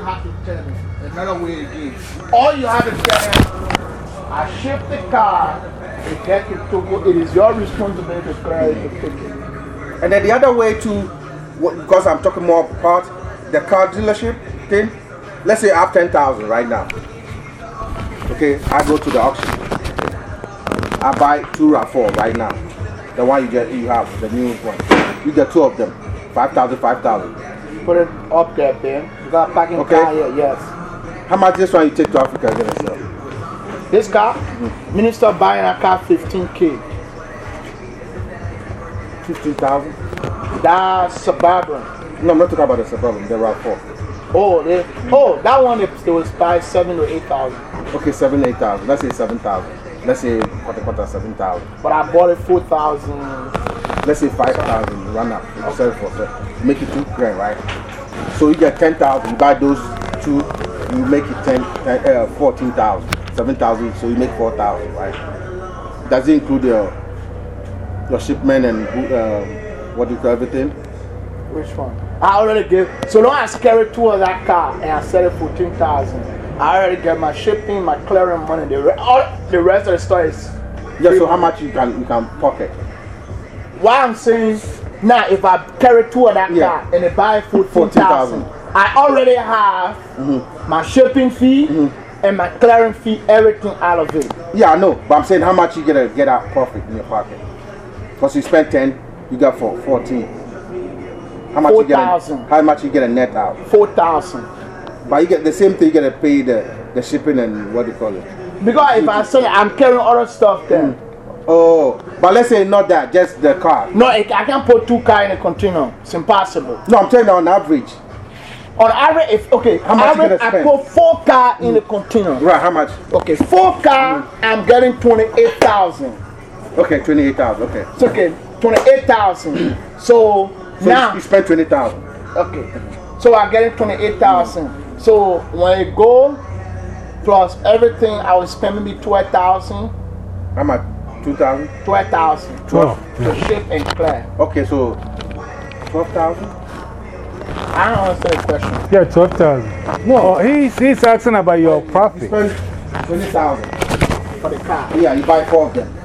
you have to tell me another way again. All you have to tell me, I ship the car, it get to Togo, it is your responsibility to to take it. And then the other way to, because I'm talking more about the car dealership thing. Let's say I have 10,000 right now. Okay, I go to the auction. I buy two RAV4 right now. The one you get, you have, the new one. You get two of them. 5,000, 5,000. Put it up there, Ben. You got parking Okay. car here, yes. How much this one you take to Africa sell? This car, mm-hmm. minister buying a car 15k. 15,000? That's suburban. No, I'm not talking about the suburban, the RAV4. Oh, they, oh, that one they, they was buy seven or eight thousand. Okay, 7, 8,000. Let's say 7,000. Let's say quarter quarter 7,000. But I bought it four thousand. let's say 5,000, run up, you sell for, so make it two grand, right? So you get 10,000, you buy those two, you make it 10, 10 uh, 14,000, 7,000, so you make 4,000, right? Does it include your, your shipment and uh, what do you call everything? Which one? I already give. So long as I carry two of that car and I sell it for ten thousand, I already get my shipping, my clearing money. The re- all the rest of the store is. Yeah, so how much you can you can pocket? Why I'm saying now, if I carry two of that Yeah. car and they buy food for fourteen 14,000. thousand, I already have mm-hmm. my shipping fee mm-hmm. and my clearing fee, everything out of it. Yeah, I know, but I'm saying how much you get a get out profit in your pocket? Because you spent 10, you got for 14. How much you get? A, 4,000. how much you get a net out? Four thousand. But you get the same thing, you get to pay the, the shipping and what do you call it? Because if I say I'm carrying other stuff there, mm. Oh, but let's say not that, just the car. no, I I can't put two cars in a container. It's impossible. No, I'm telling you on average. On average, if okay, How much you average, I put four car in the mm. container. Right, how much? Okay, four car, I'm getting twenty-eight thousand. Okay, 28,000, okay. It's okay, twenty-eight thousand. so, So now, you spend 20,000. okay, so I'm getting twenty-eight thousand. So when it go plus everything, I will spend maybe twelve thousand. How much? 2,000? Twelve thousand oh, Twelve. to ship and clear. Okay, so 12,000? I don't understand the question. Yeah, 12,000. No, oh, he's, he's asking about your profit. Spend 20,000. For the car. Yeah, you buy four of them.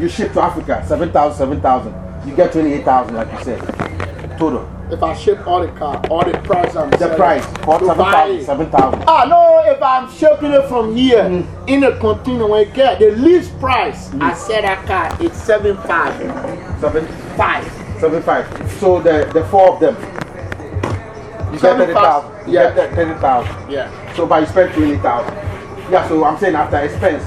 You ship to Africa, 7,000, 7,000. You get 28,000, like you said. Total. If I ship all the car, all the price I'm The selling, price, for to buy 7,000, it. 7,000. Ah, no, if I'm shipping it from here in a container, when it get the least price, I sell that car is seven five. Seven, Five. seven five. So the, the four of them, you get Seven 30,000. Yeah. get 30,000. Yeah. So, but you spend 20,000. Yeah, so I'm saying after expense.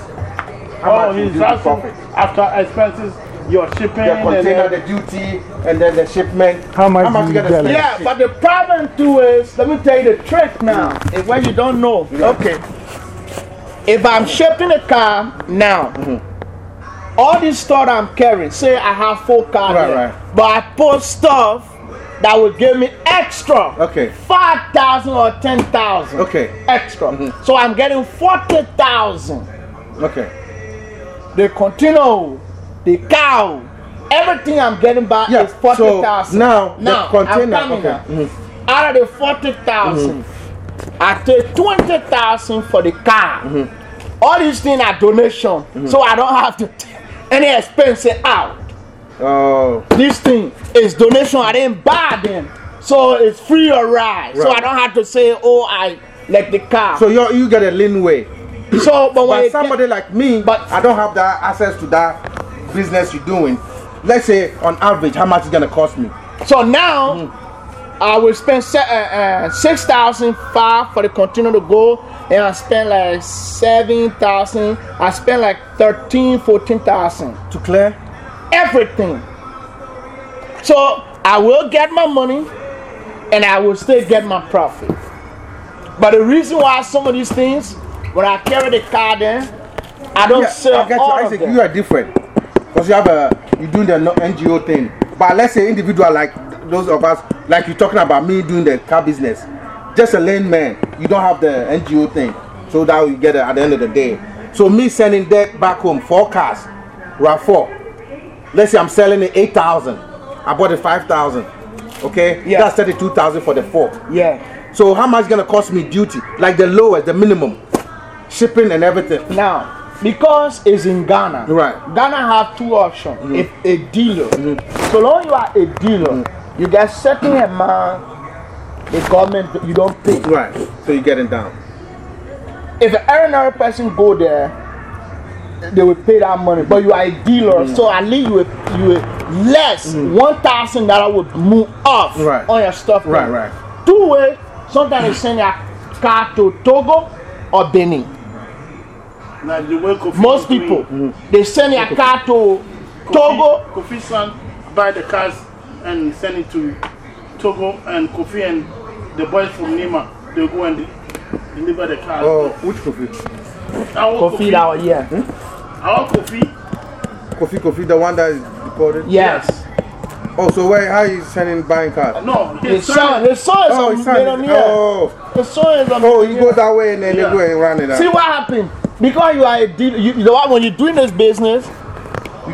How Oh, much you he's do the profit? after expenses, your shipping The and container, then, the duty, and then the shipment. How much do you you gonna get? spend? Yeah, but the problem too is, let me tell you the trick now. Is when you don't know. Okay. If I'm shipping a car now, mm-hmm. all this stuff I'm carrying, say I have four cars, Right, right. but I put stuff that will give me extra. Okay. 5,000 or 10,000. Okay. Extra. Mm-hmm. So I'm getting 40,000. Okay. The container, the cow, everything I'm getting back Yeah, is 40,000. so now the now container, I'm okay. now. Mm-hmm. Out of the 40,000, I take 20,000 for the car. Mm-hmm. All these things are donation, mm-hmm. so I don't have to take any expense out. Oh, This thing is donation, I didn't buy them. So it's free or ride. So I don't have to say, oh, I like the car. so you you get a lean way. So, but when But somebody get- like me, But- I don't have that access to that business you're doing. Let's say on average, how much is gonna cost me? so now I will spend se- uh, uh, six thousand five for the container to go, and I spend like seven thousand. I spend like thirteen, fourteen thousand. To clear? Everything. So I will get my money, and I will still get my profit. But the reason why some of these things, when I carry the car there, I don't Yeah, sell I get you. all of Isaac, them. you are different because you have a you doing the NGO thing. But let's say individual like those of us, like you're talking about me doing the car business, just a lane man. You don't have the NGO thing, so that you get it at the end of the day. So me sending that back home four cars, right four. Let's say I'm selling it eight thousand. I bought it five thousand. Okay, Yeah. that's thirty-two thousand for the four. Yeah. So how much gonna cost me duty? Like the lowest, the minimum, shipping and everything. Now, because it's in Ghana, Right. Mm-hmm. Ghana have two options. If a dealer, so long you are a dealer, you get certain amount, the government you don't pay. Right. So you're getting down. If an ordinary person go there, they will pay that money. But you are a dealer, Mm. so at least you will, you will less one thousand dollar would move off Right. on your stuff. Right, right. Two way, sometimes they send your car to Togo or Benin. Now the way Kofi Most is doing- people, Mm-hmm. they send your car to Kofi, Togo. Kofi son buy the cars and send it to Togo and Kofi and the boys from Nima they go and deliver the cars. Oh, which Kofi? Our Kofi that one, yeah. Our Kofi, Coffee, Kofi, the one that is deported. Yes. Oh, so where? How you sending buying cars? no, The his son, son. the son is Oh, on it's son. millionaire. Oh, The son is on oh, you go that way and then Yeah. you go and run it out. See what happened? Because you are a dealer, you, you know what? When you're doing this business,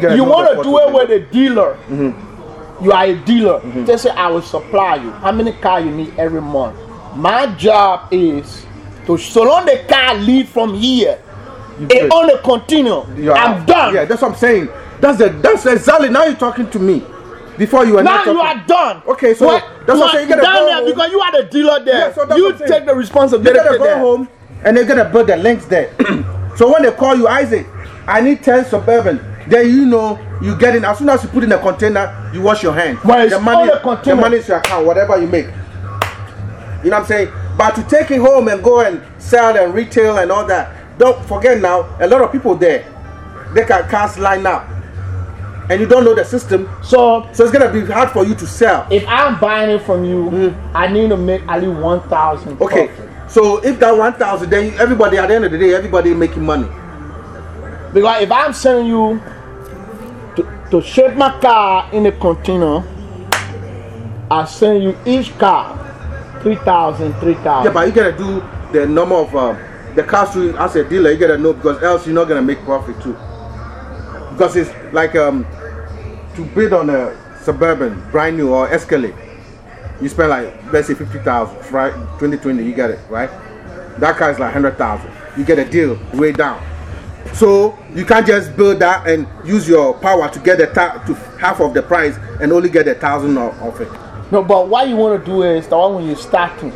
gotta you want to do it with a dealer. Mm-hmm. You are a dealer. Just say, I will supply you. How many car you need every month? My job is to, so long the car leave from here, it good. only continue. You are I'm done. Yeah, that's what I'm saying. That's the that's exactly now you're talking to me. Before you were now you are done. Okay, so What- that's you what I'm saying. You gotta down go there home. because you are the dealer there. Yeah, so you what I'm saying. take the You responsibility gotta go there. home and they're gonna build the links there. so when they call you, Isaac, I need 10 suburban. Then you know you get in as soon as you put in a container, you wash your hands. Well, it's the money, all container. the money is your account, whatever you make. You know what I'm saying? But to take it home and go and sell and retail and all that, don't forget now, a lot of people there, they can cars line up. And you don't know the system, So so it's gonna be hard for you to sell. if I'm buying it from you, mm. I need to make at least one thousand. Okay, so if that 1,000, then everybody at the end of the day, everybody making money. Because if I'm sending you to, to ship my car in a container, I send you each car 3,000, 3,000. Yeah, but you gotta do the number of um, the cars to as a dealer. You gotta know because else you're not gonna make profit too. Because it's like um to bid on a suburban, brand new or Escalade, you spend like let's say fifty thousand, right? Twenty twenty, you get it, right? That car is like hundred thousand. You get a deal way down. So you can't just build that and use your power to get the ta- to half of the price and only get a thousand of, of it. No, but what you want to do is the one when you're starting.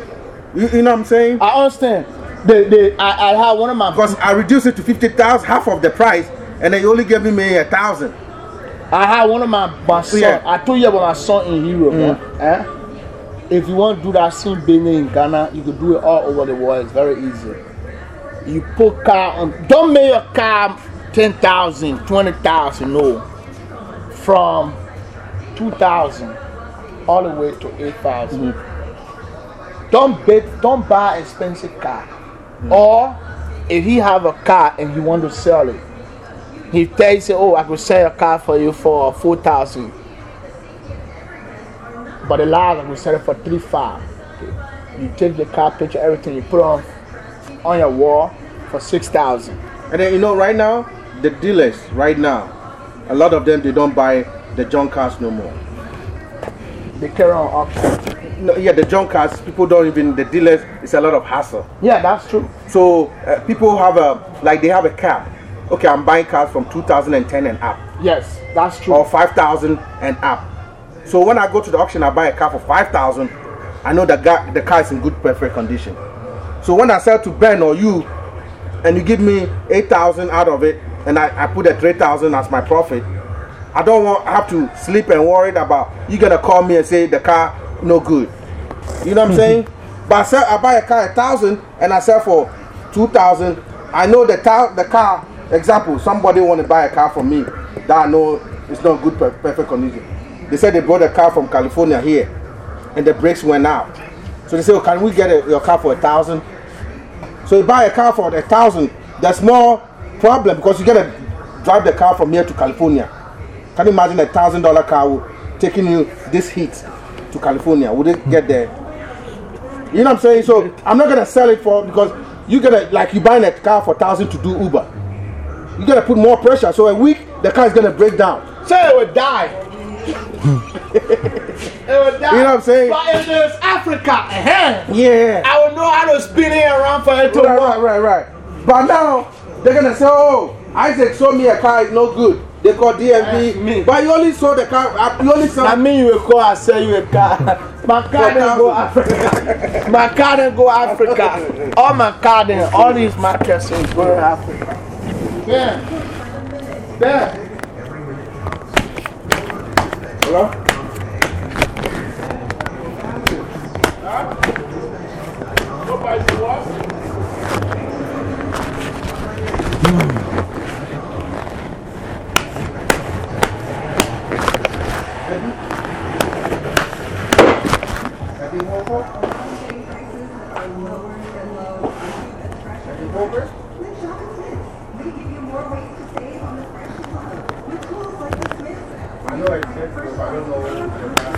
You, you know what I'm saying? I understand. The, the, I, I had one of my Because I reduced it to fifty thousand, half of the price, and they only gave me a thousand. I had one of my, my son. Yeah. I told you about my son in Europe. eh? Eh? If you want to do that same business in Ghana, you can do it all over the world. It's very easy. You put car on. Don't make your car 10,000, 20,000. No. From 2,000 all the way to 8,000. Mm-hmm. Don't bid, don't buy expensive car. Mm. Or if he have a car and you want to sell it, he tell you "Oh, I could sell a car for you for four thousand, but the last I could sell it for three five. You take the car picture, everything, you put on on your wall for six thousand. And then you know, right now, the dealers, right now, a lot of them they don't buy the junk cars no more. They carry on auction. No, yeah, the junk cars, people don't even the dealers. It's a lot of hassle. Yeah, that's true. So uh, people have a like they have a cap. Okay, I'm buying cars from 2010 and up, Yes, that's true. or 5,000 and up. So when I go to the auction, I buy a car for 5,000. I know the guy, the car is in good, perfect condition. So when I sell to Ben or you, and you give me 8,000 out of it, and I, I put a 3,000 as my profit, I don't want have to sleep and worried about you gonna call me and say the car no good. You know what I'm mm-hmm. saying? But I, sell, I buy a car a thousand and I sell for two thousand. I know the car, the car. Example: somebody want to buy a car from me that I know it's not good, perfect condition. They said they brought a car from California here, and the brakes went out. So they said, oh, "Can we get a, your car for a thousand? So you buy a car for a thousand. That's more problem because you gotta drive the car from here to California. Can you imagine a thousand dollar car taking you this heat to California? Would it get there? You know what I'm saying? So I'm not gonna sell it for because you gotta like you buying a car for a thousand to do Uber. You gotta put more pressure. So a week the car is gonna break down. Say it would die. It was that. You know what I'm saying? But if there's Africa, Yeah. I would know how to spin it around for it to Right, work. right, right, right. But now they're gonna say, "Oh, Isaac sold me a car, it's no good." They call That's me. But you only sold the car. uh, You only I mean, you will call and sell you a car. My car didn't go Africa. My car didn't go Africa. All my car didn't. All these markets is go to Africa. Yeah. Yeah. Hello? Nobody's what? I know it's different, but I don't know.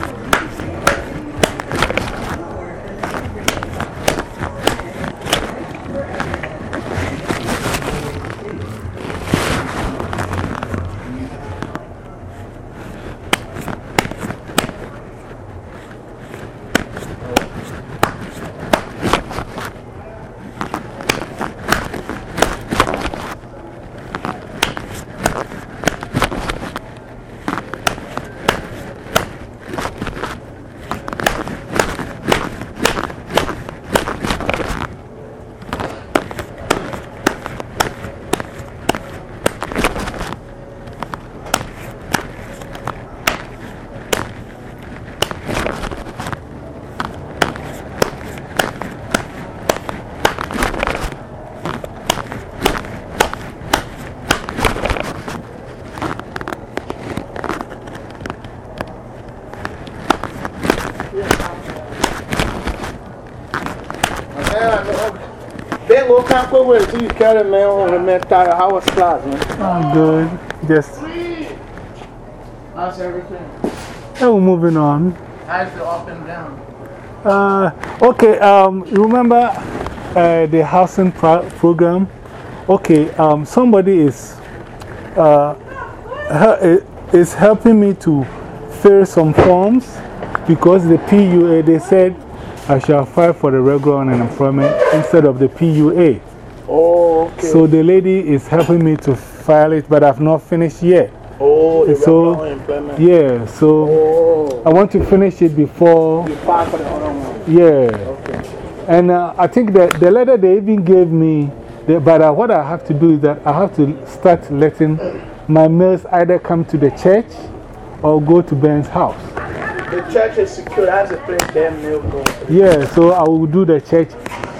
Then go can't go where you carry me over me tired. How was class, man? Oh, good. Just, How's everything? oh, moving on. How's the up and down? Uh, okay, um, you remember uh, the housing pro program? Okay, um, somebody is, uh, is helping me to fill some forms because the PUA, they said I shall file for the regular unemployment instead of the PUA. Oh, okay. So the lady is helping me to file it, but I've not finished yet. oh, so-. Yeah, so Oh, I want to finish it before you file for the other one. Yeah. Okay. And uh, I think that the letter they even gave me, the, but uh, what I have to do is that I have to start letting my mails either come to the church or go to Ben's house. The church is secure. That's the place damn mail. Yeah, so I will do the church.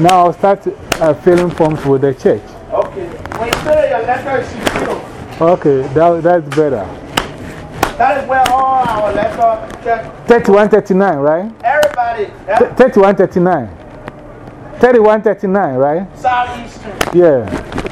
Now I'll start uh, filling forms with the church. Okay. When you fill your letter is secure, Okay, that, that's better. that is where all our letter church, 3139, right? everybody, yeah, 3139. 3139, right? southeastern. Yeah.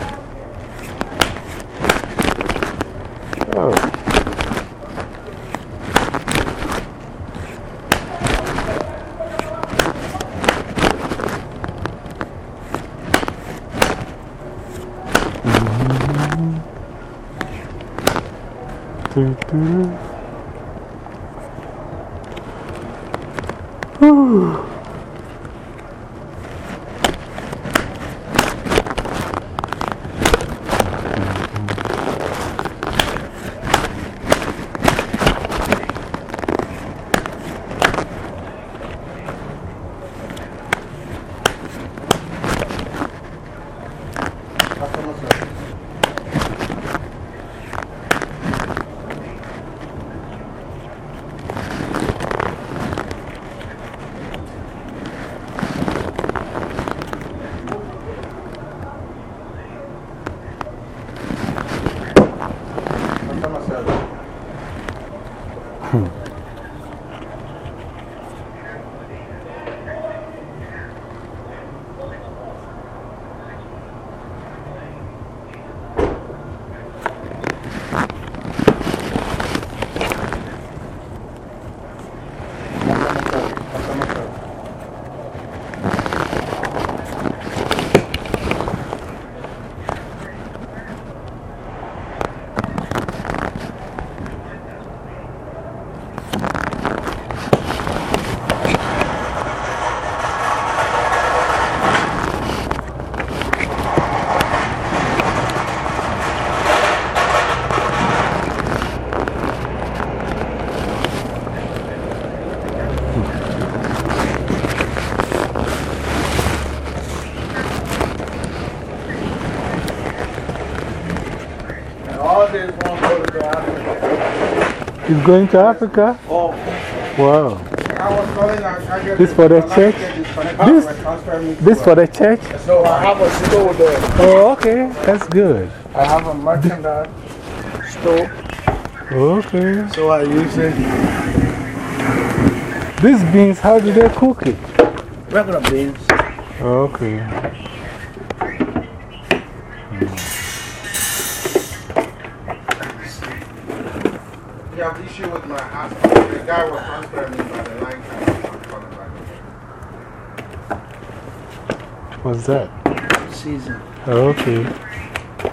He's going to Africa? Oh, Wow. I was calling. I, I This for the church? This- Like, transfer me This for the church? No, I have a store there. Oh, okay. That's good. I have a merchandise store. Okay. So I use it. These beans, how do they cook it? Regular beans. Okay. What's that? Season. Okay.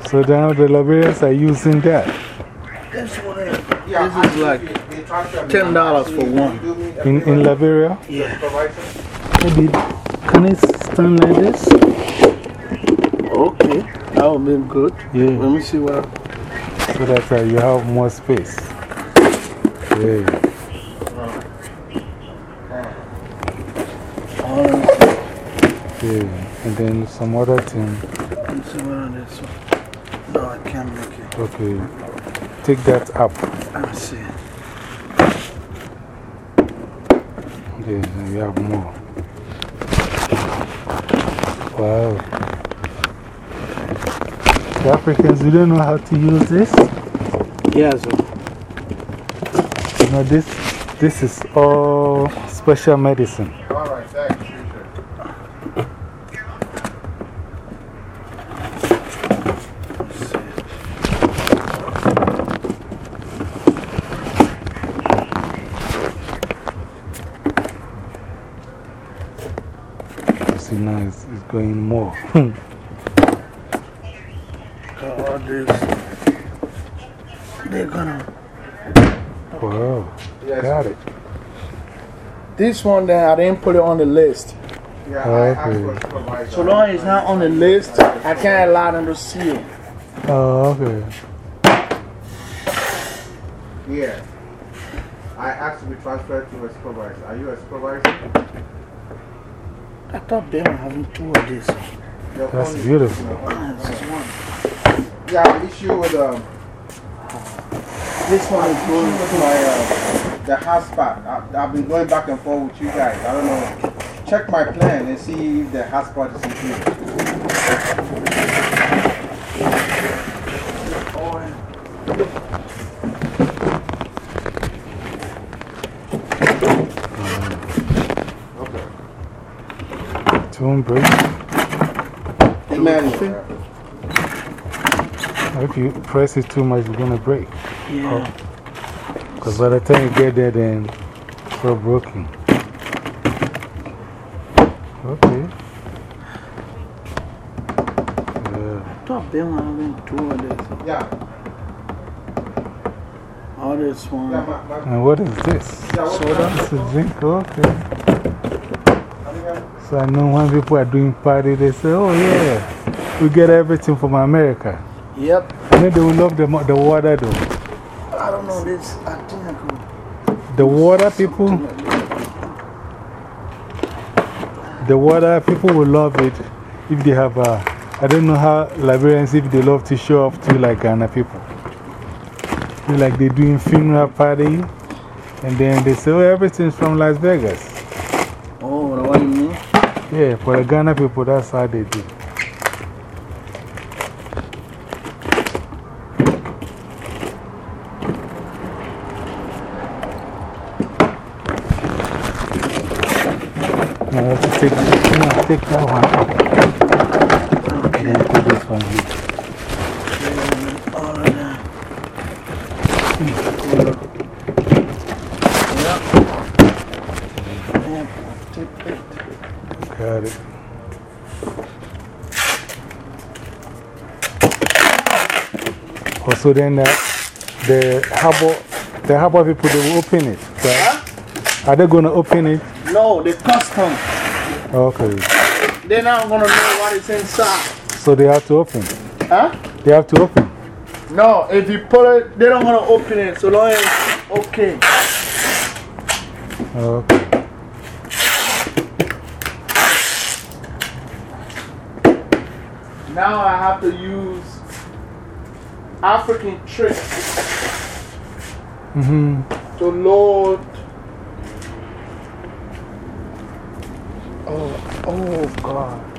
So now the Liberians are using that This one is. Yeah, This is like they- they transfer me. $10 for one. Do me a in, in Liberia. Yeah. Maybe, can it stand like this? Okay. That would be good. Yeah. Let me see what. So that uh, you have more space. Yeah. Yeah. And then some other thing. Let me see what on this one. No, I can't make it. Okay. Take that up. Me see. Yeah, you have more. Wow. The Africans, you don't know how to use this? Yes. You know, this, this is all special medicine. All right, thanks. Appreciate it. You see, now it's, it's going more. All this. They're gonna. wow. Yes. Got it. This one, then I didn't put it on the list. Yeah, I asked Okay. for supervisor. So long as it's not on the list, I can't allow them to see it. Oh, okay. Yeah. I asked to be transferred to a supervisor. Are you a supervisor? I thought they were having two of this. Your That's beautiful. Ah, this is. Yeah, issue with um, This one is issue going with my uh, the hotspot. I, I've been going back and forth with you guys. I don't know. Check my plan and see if the hotspot is included. Okay. Two break. Amen. If you press it too much, it's going to break. Yeah. Oh. Because by the time you get there, then it's all broken. Okay. Yeah. I thought they were having two of this. Yeah. All this one. Yeah, my, my, And what is this? Soda? This is drink? Okay. I So I know when people are doing party, they say, oh yeah, we get everything from America. Yep. And then they will love the, the water though. I don't know this. I think I could. The water people, the water people will love it if they have a, I don't know how Liberians, if they love to show off to like Ghana people. Like they doing funeral party and then they say, oh, everything's from Las Vegas. Yeah, for the Ghana people, that's how they do. I have to take, no, take that one Also, then uh, the harbor, the harbor people, they will open it. Right? Are they going to open it? No, the custom. Okay. They're not gonna know what is inside. So they have to open. Huh? They have to open. No, if you put it, they don't wanna open it. So long as okay. Okay. Now I have to use African tricks -hmm. to Lord. Oh, oh God.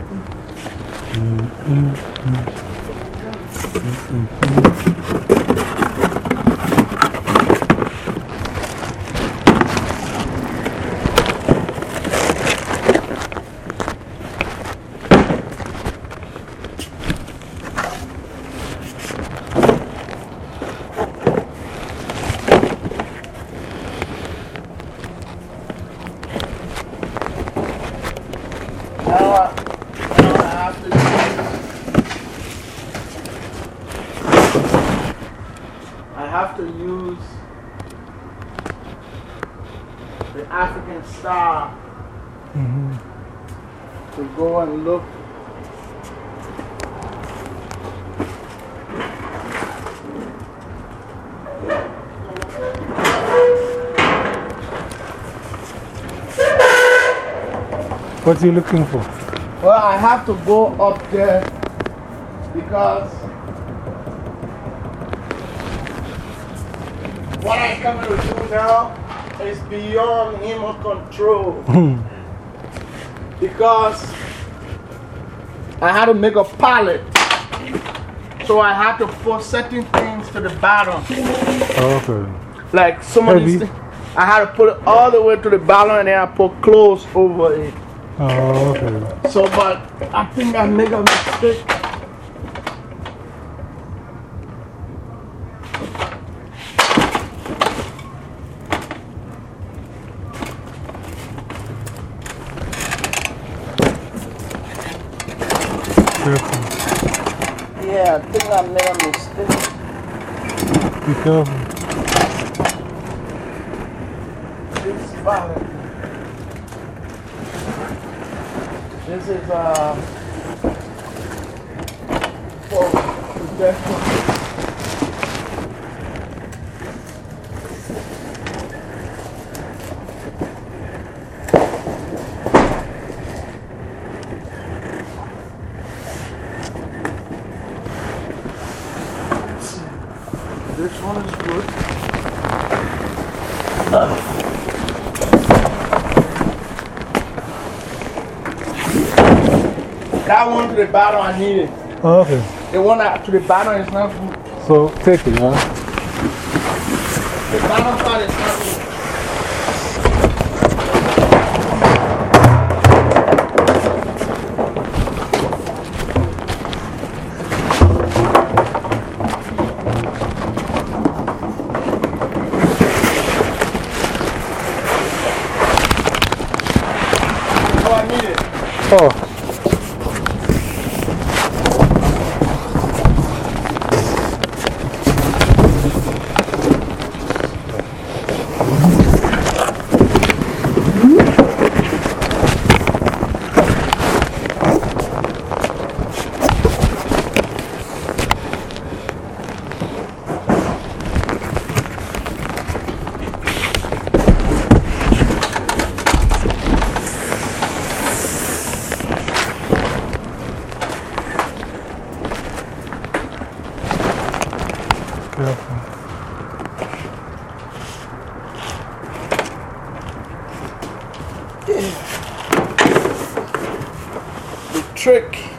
Now I, now I have to use, I have to use the African star to go and look. What are you looking for? Well, I have to go up there because what I'm coming to do now is beyond human control. Hmm. because I had to make a pallet. So I had to put certain things to the bottom. Okay. Like some of these things. I had to put it all the way to the bottom and then I put clothes over it. Oh, okay. So, but I think I make a mistake. Careful. Yeah, I think I made a mistake. Be careful. To the bottom I need it. Okay. The one to the bottom is not good. So take it, huh? The bottom part is not good. Oh,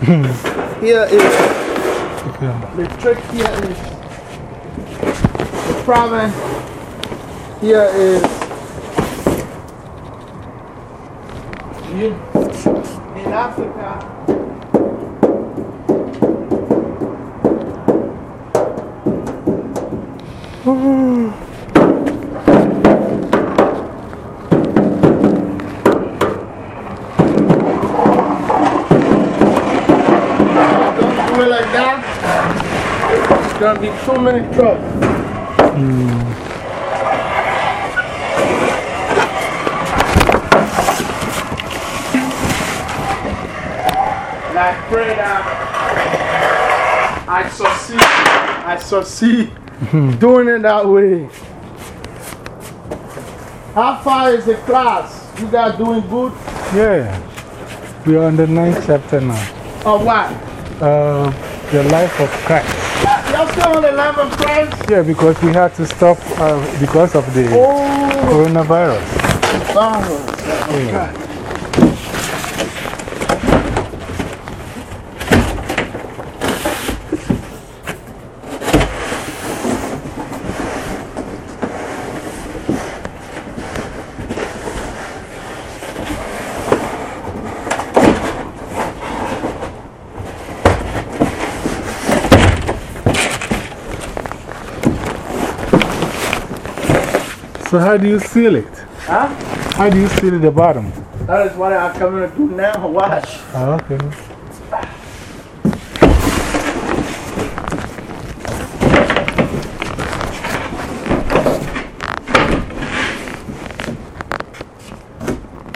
here is Okay. the trick here is the problem here is gonna be too many trouble And I pray that I succeed. I succeed doing it that way. How far is the class? You guys doing good? Yeah. We are on the ninth chapter now. Or what? Uh, the life of Christ. Let, still on the 11 price? Yeah, because we had to stop uh, because of the Oh, coronavirus. oh. So, how do you seal it? Huh? How do you seal the bottom? That is what I'm coming to do now. Watch. Oh, okay.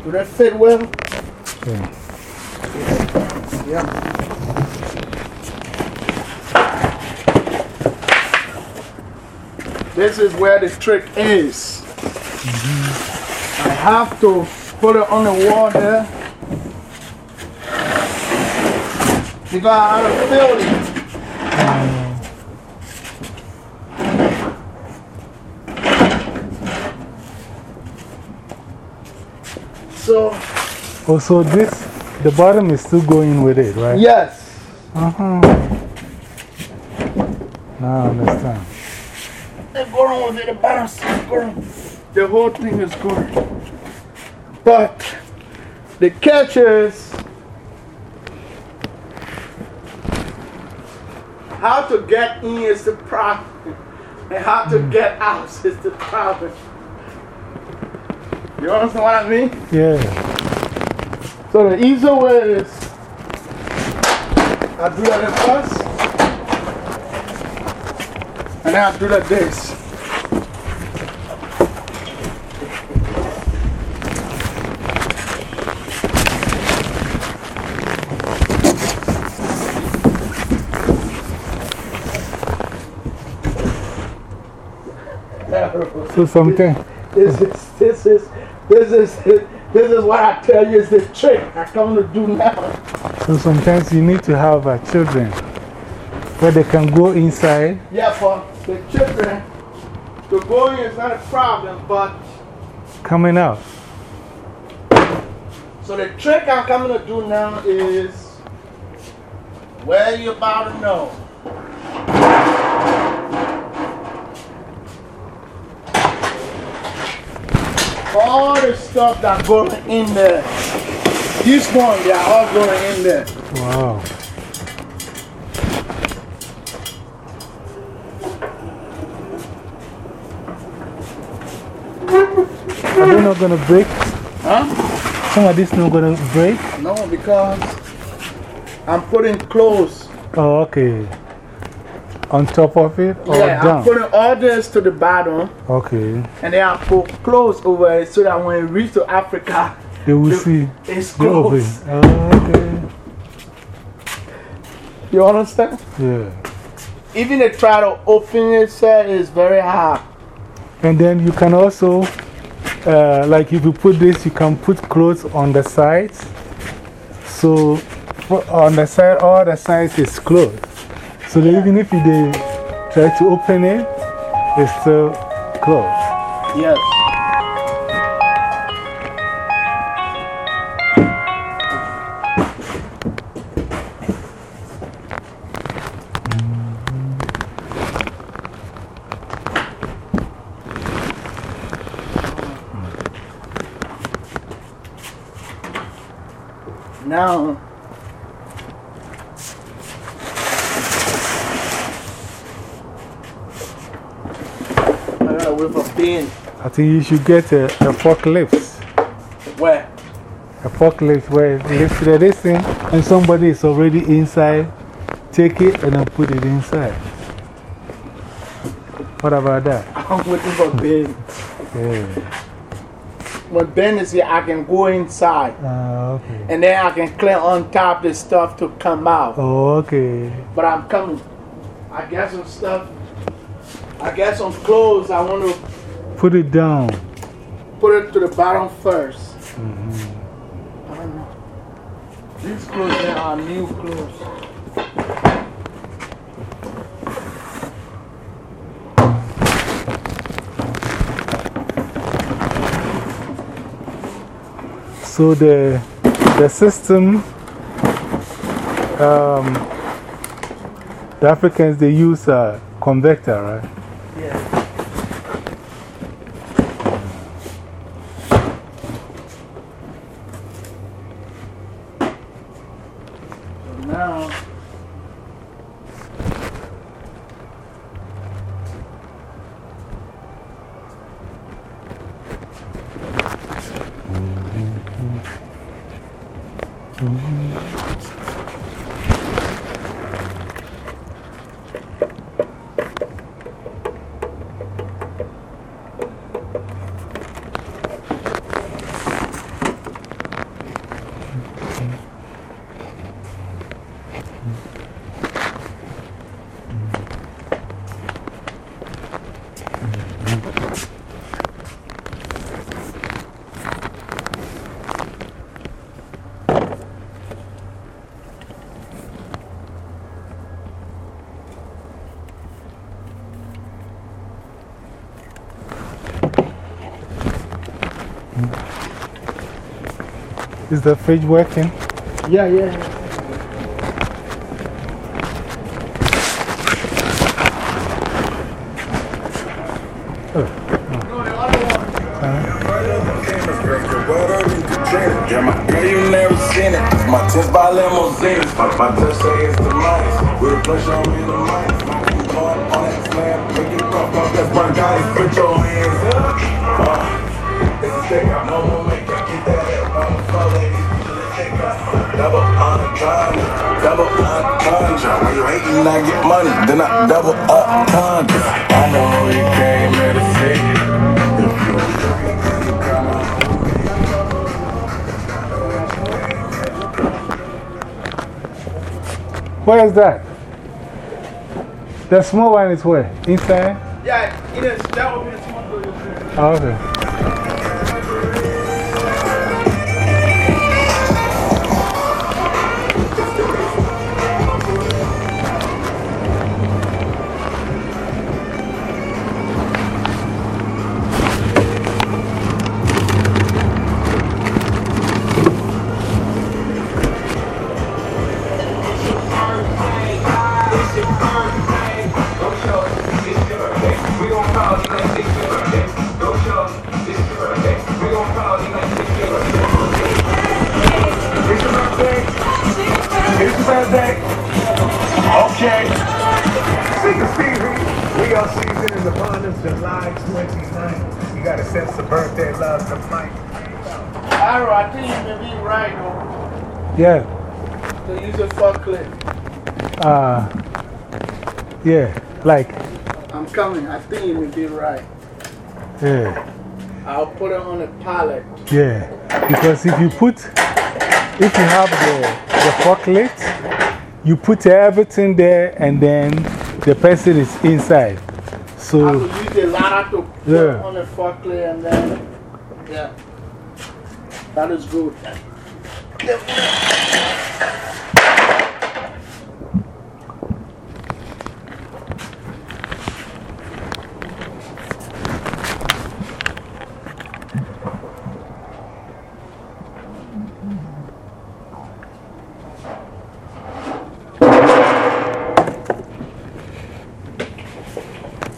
Do that fit well? Yeah. Yeah. This is where the trick is. I have to put it on the wall there. Because I to fill it. So, Also, this, the bottom is still going with it, right? yes. Uh huh. Now I understand. It's going with it, the bottom's going. The whole thing is going. But the catch is how to get in is the problem, and how to hmm. get out is the problem. You understand what I mean? Yeah. So the easy way is I do that first, and then I do that this. So, something. This is this is this is this is what I tell you is the trick I come to do now. So, sometimes you need to have uh, children where they can go inside. Yeah, for the children to go in is not a problem, but Coming out. so the trick I'm coming to do now is where you about to know. All the stuff that going in there. This one, they are all going in there. Wow. Are they not going to break? Huh? Some of this not going to break? No, because I'm putting clothes. Oh, okay. On top of it or yeah, I'm down? putting all this to the bottom, Okay. and then I put clothes over it so that when it reach to Africa, They will the- see it's the. Oh, okay. You understand? Yeah. Even they try to open it, sir, it's very hard. And then you can also, uh, like if you put this, you can put clothes on the sides. So on the side, all the sides is closed. So that even if they try to open it, it's still closed. Yes. I think you should get a, a forklift. where? A forklift where it lifts the this thing and somebody is already inside. Take it and then put it inside. What about that? I'm waiting for Ben. Yeah. When Ben is here, I can go inside Ah, okay. and then I can clear on top the stuff to come out. Oh, okay. But I'm coming. I got some stuff. I got some clothes. I want to Put it down. Put it to the bottom 1st -hmm. I don't know. These clothes are new clothes. So the, the system um, the Africans they use a convector, right? Is the fridge working? yeah, yeah. Yeah, my girl, you never seen it. It's my test by limousine. My, my touch say it's the mice. With a flush on me in the mice. Smoking blood on that slam. Make it puff up. That's my guy. Put your hands up. Uh, it's a stick. I'm no more make Double entendre, double entendre. When you hating, I get money, then I double entendre. I know you came here to see. If you a freak, you come on. Where is that? The small one is where? Inside? Yeah, it is. That would be a small building. Oh, okay. To Arrow, I think you may be right, though. Yeah. To use a clip. Uh, yeah. Like, I'm coming. I think you may be right. yeah. I'll put it on a pallet. Yeah. Because if you put, if you have the, the forklift, you put everything there and then the person is inside. I So, use a ladder to put Yeah. on the clip and then, yeah. That is good.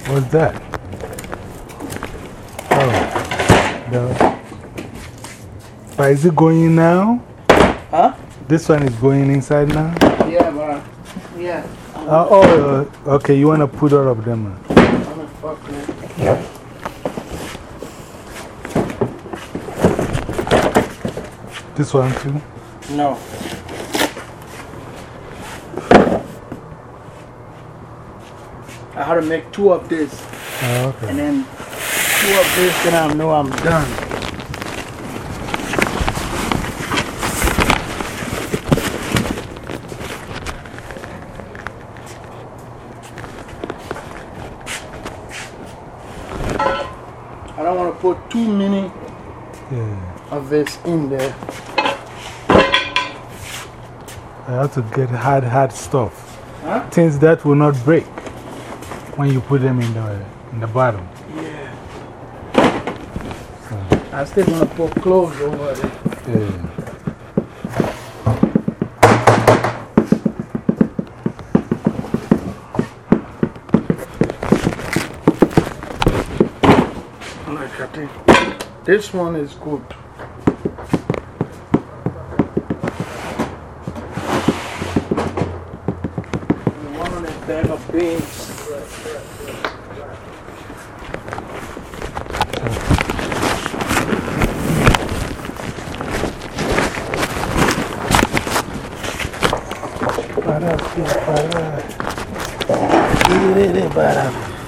what's that? But is it going in now? Huh? This one is going inside now? Yeah, bro. yeah. Uh, oh, uh, okay. You want to put all of them? On a fuck clip. This one too? No. I had to make two of this. Oh, And then of this, then I know I'm done. I don't want to put too many Yeah. of this in there. I have to get hard, hard stuff. Huh? Things that will not break when you put them in the, in the bottom. Yeah. I still want to put clothes over there. Yeah. This one is good. And One on a bag of beans.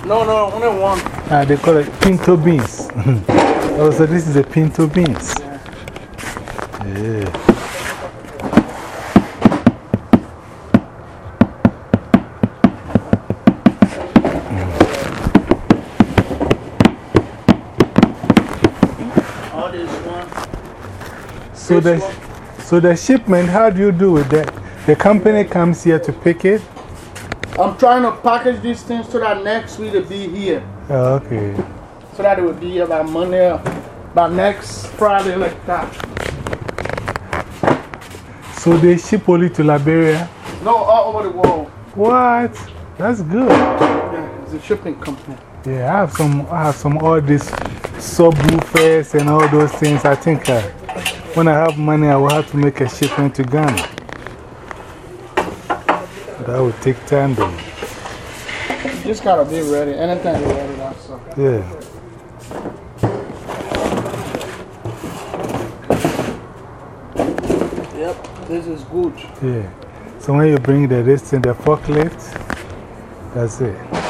No, no, only one. Ah, they call it pinto beans. oh, so this is a pinto beans. Yeah. One. So the, so the shipment, how do you do with that? The company comes here to pick it? I'm trying to package these things so that next week it'll be here. Oh, okay. So that it will be here by Monday, by next Friday, like that. So they ship only to Liberia? No, all over the world. What? That's good. Yeah, it's a shipping company. Yeah, I have some, I have some all these subwoofers and all those things. I think uh, when I have money, I will have to make a shipment to Ghana. That would take time though. You just gotta be ready. Anytime you're ready, that's all. Yeah. Yep, this is good. Yeah. So when you bring the wrist in the forklift, that's it.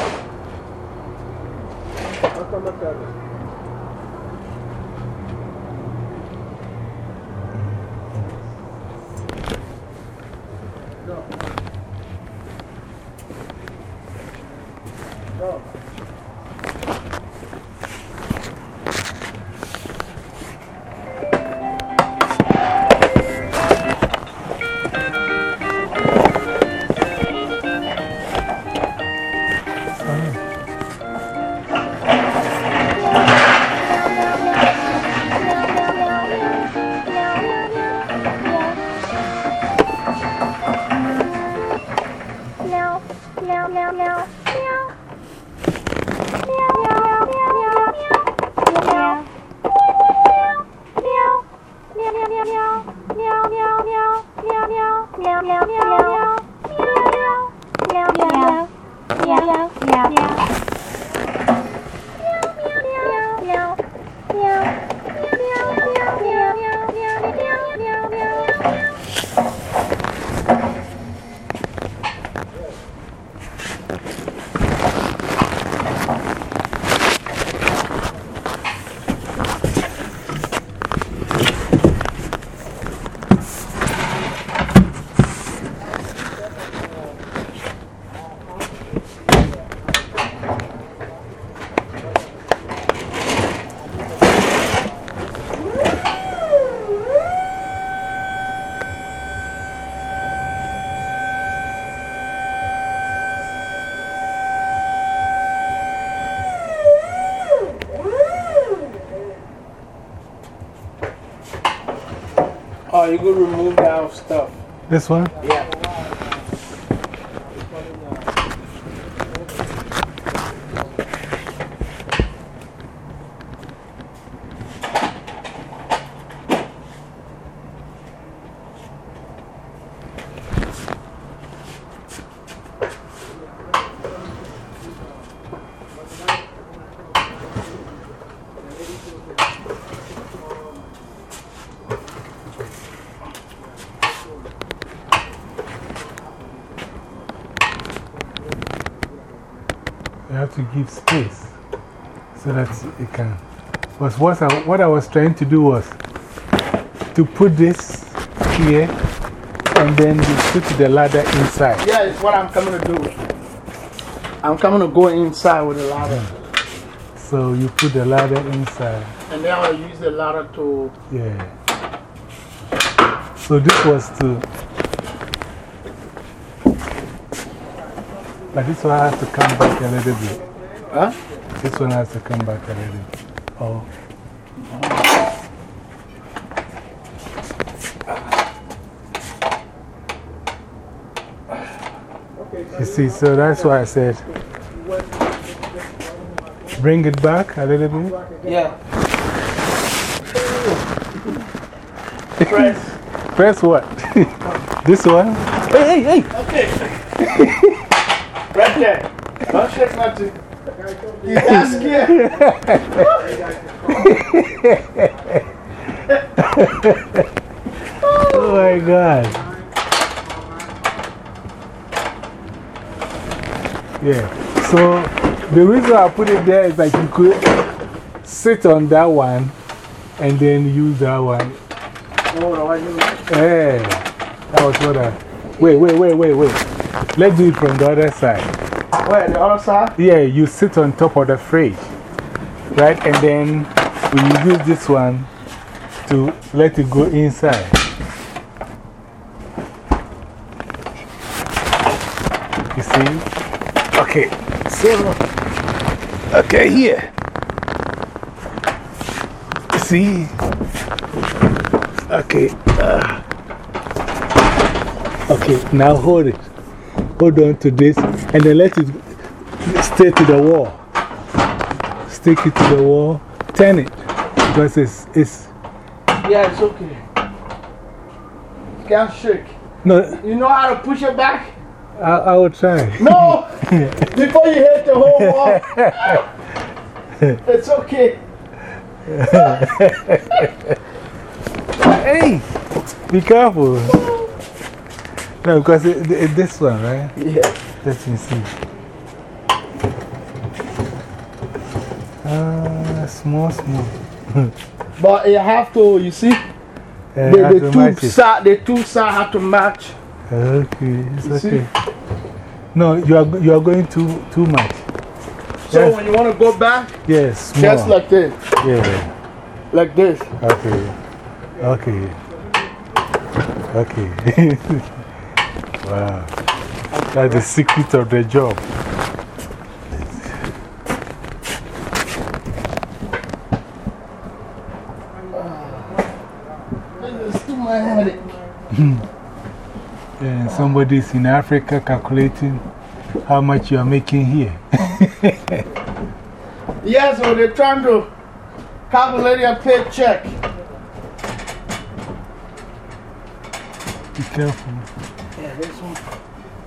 You could remove that stuff. This one? Yeah. Give space so that it can. Because what I, what I was trying to do was to put this here and then you put the ladder inside. Yeah, it's what I'm coming to do. I'm coming to go inside with the ladder. So you put the ladder inside. And then I'll use the ladder to. Yeah. So this was to. But this one has to come back a little bit. Huh? This one has to come back already. Oh. oh. You see, so that's why I said bring it back a little bit. Yeah. Press. Press what? this one? Hey, hey, hey! Okay. right there. Don't shake nothing. He's that scared. Oh my God. Yeah. So the reason I put it there is like you could sit on that one and then use that one. Yeah. That was what I. Wait, wait, wait, wait, wait. Let's do it from the other side. Where, the other side? Yeah, you sit on top of the fridge, right? And then we use this one to let it go inside. You see? Okay, so, okay, here. See? Okay. uh, okay, now hold it. Hold on to this and then let it stay to the wall. Stick it to the wall. Turn it. Because it's, it's Yeah, it's okay. Can't shake. no, You know how to push it back? I, I will try. No! Before you hit the whole wall. it's okay. Hey, be careful. No, because it, it, this one, right? Yeah. Let me see. Ah, small, small. But you have to, you see, Uh, the, the, two side, the two side have to match. Okay, it's You see? No, you are, you are going too, too much. So Yes. when you want to go back, Yes, small. just like this. Yeah, Like this. okay. Okay. Okay. wow. That's the secret of the job. This is too much headache. And somebody's in Africa calculating how much you are making here. yes, so they're trying to calculate your paycheck. Be careful.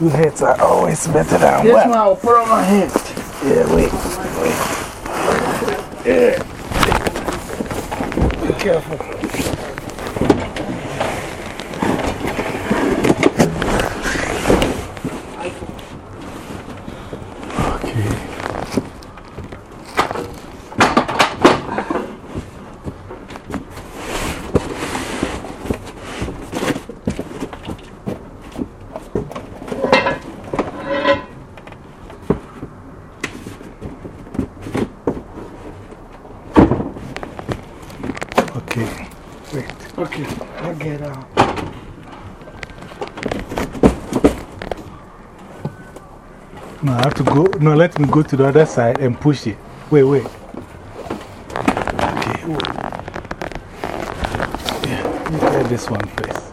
Two heads are always better than This one. one I'll put on my hand. Yeah, wait, wait. Yeah. Be careful. Okay. Okay. Wait. Okay, I'll get out. No, I have to go. No, let me go to the other side and push it. Wait, wait. Okay. Yeah, me try this one first.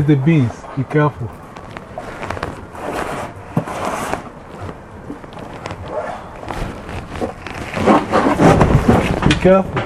That's the beans. Be careful. Be careful.